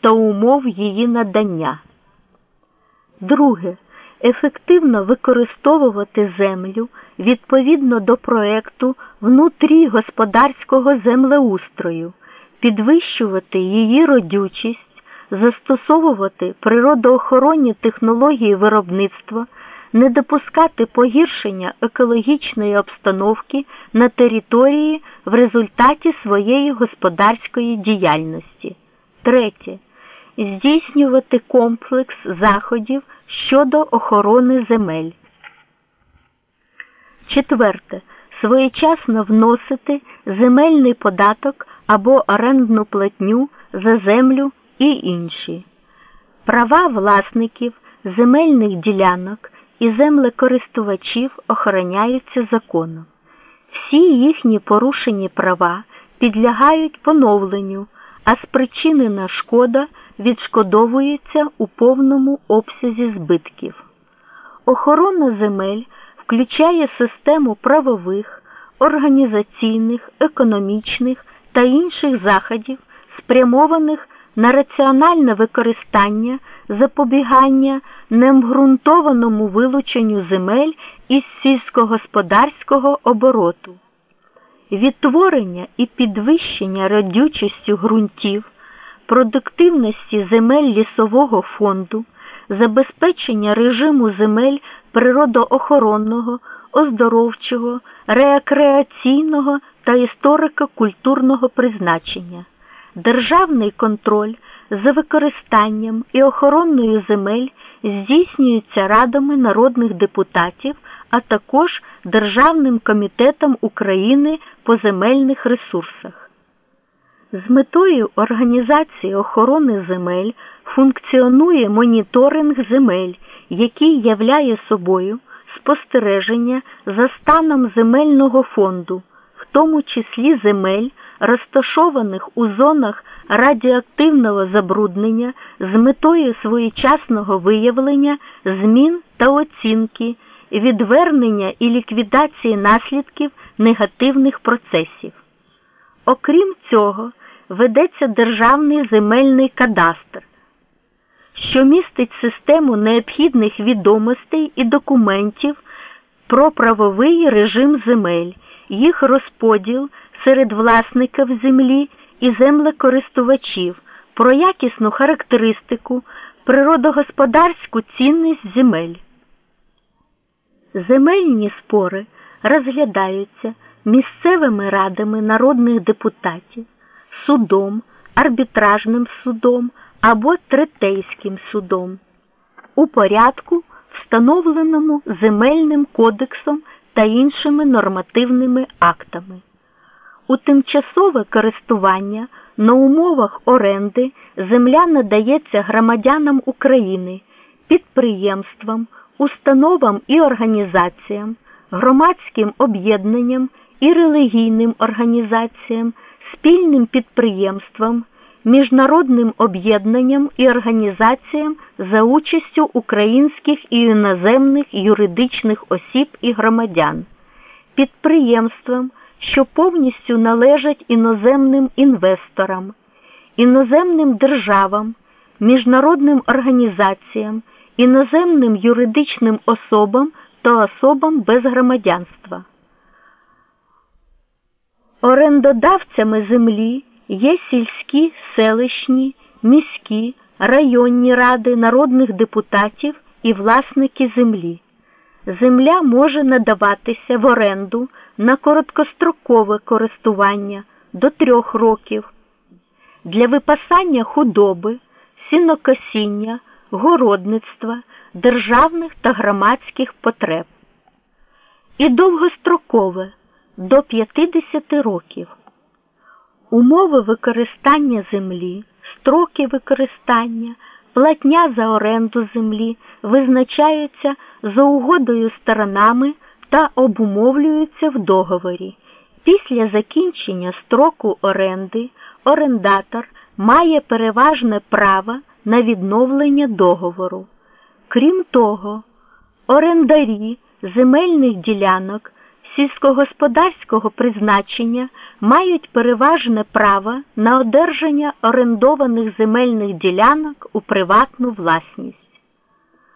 та умов її надання. Друге. Ефективно використовувати землю відповідно до проекту внутрі господарського землеустрою, підвищувати її родючість, застосовувати природоохоронні технології виробництва, не допускати погіршення екологічної обстановки на території в результаті своєї господарської діяльності. Третє. Здійснювати комплекс заходів щодо охорони земель. Четверте. Своєчасно вносити земельний податок або орендну платню за землю і інші. Права власників земельних ділянок і землекористувачів охороняються законом. Всі їхні порушені права підлягають поновленню, а спричинена шкода відшкодовується у повному обсязі збитків. Охорона земель включає систему правових, організаційних, економічних та інших заходів, спрямованих на раціональне використання, запобігання необґрунтованому вилученню земель із сільськогосподарського обороту, відтворення і підвищення родючості ґрунтів, продуктивності земель лісового фонду, забезпечення режиму земель природоохоронного, оздоровчого, рекреаційного та історико-культурного призначення, державний контроль за використанням і охороною земель здійснюється радами народних депутатів, а також Державним комітетом України по земельних ресурсах. З метою організації охорони земель функціонує моніторинг земель, який являє собою спостереження за станом земельного фонду, в тому числі земель, розташованих у зонах радіоактивного забруднення з метою своєчасного виявлення змін та оцінки, відвернення і ліквідації наслідків негативних процесів. Окрім цього, ведеться Державний земельний кадастр, що містить систему необхідних відомостей і документів про правовий режим земель, їх розподіл серед власників землі і землекористувачів, про якісну характеристику, природогосподарську цінність земель. Земельні спори розглядаються місцевими радами народних депутатів, судом, арбітражним судом або третейським судом у порядку, встановленому земельним кодексом та іншими нормативними актами. У тимчасове користування на умовах оренди земля надається громадянам України, підприємствам, установам і організаціям, громадським об'єднанням і релігійним організаціям, спільним підприємствам, міжнародним об'єднанням і організаціям за участю українських і іноземних юридичних осіб і громадян, підприємствам що повністю належать іноземним інвесторам, іноземним державам, міжнародним організаціям, іноземним юридичним особам та особам без громадянства. Орендодавцями землі є сільські, селищні, міські, районні ради народних депутатів і власники землі. Земля може надаватися в оренду на короткострокове користування до трьох років для випасання худоби, сінокосіння, городництва, державних та громадських потреб. І довгострокове до 50 років. Умови використання землі, строки використання, платня за оренду землі визначаються за угодою сторонами та обумовлюються в договорі. Після закінчення строку оренди орендатор має переважне право на відновлення договору. Крім того, орендарі земельних ділянок сільськогосподарського призначення мають переважне право на одержання орендованих земельних ділянок у приватну власність.